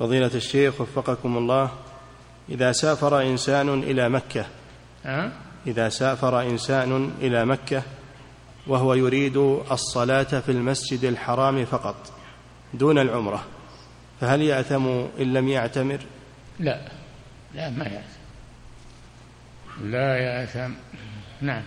فضيلة الشيخ وفقكم الله إذا سافر إنسان إلى مكة أه؟ إذا سافر إنسان إلى مكة وهو يريد الصلاة في المسجد الحرام فقط دون العمرة فهل يأثم إن لم يعتمر؟ لا لا ما يأثم. لا يأثم. نعم.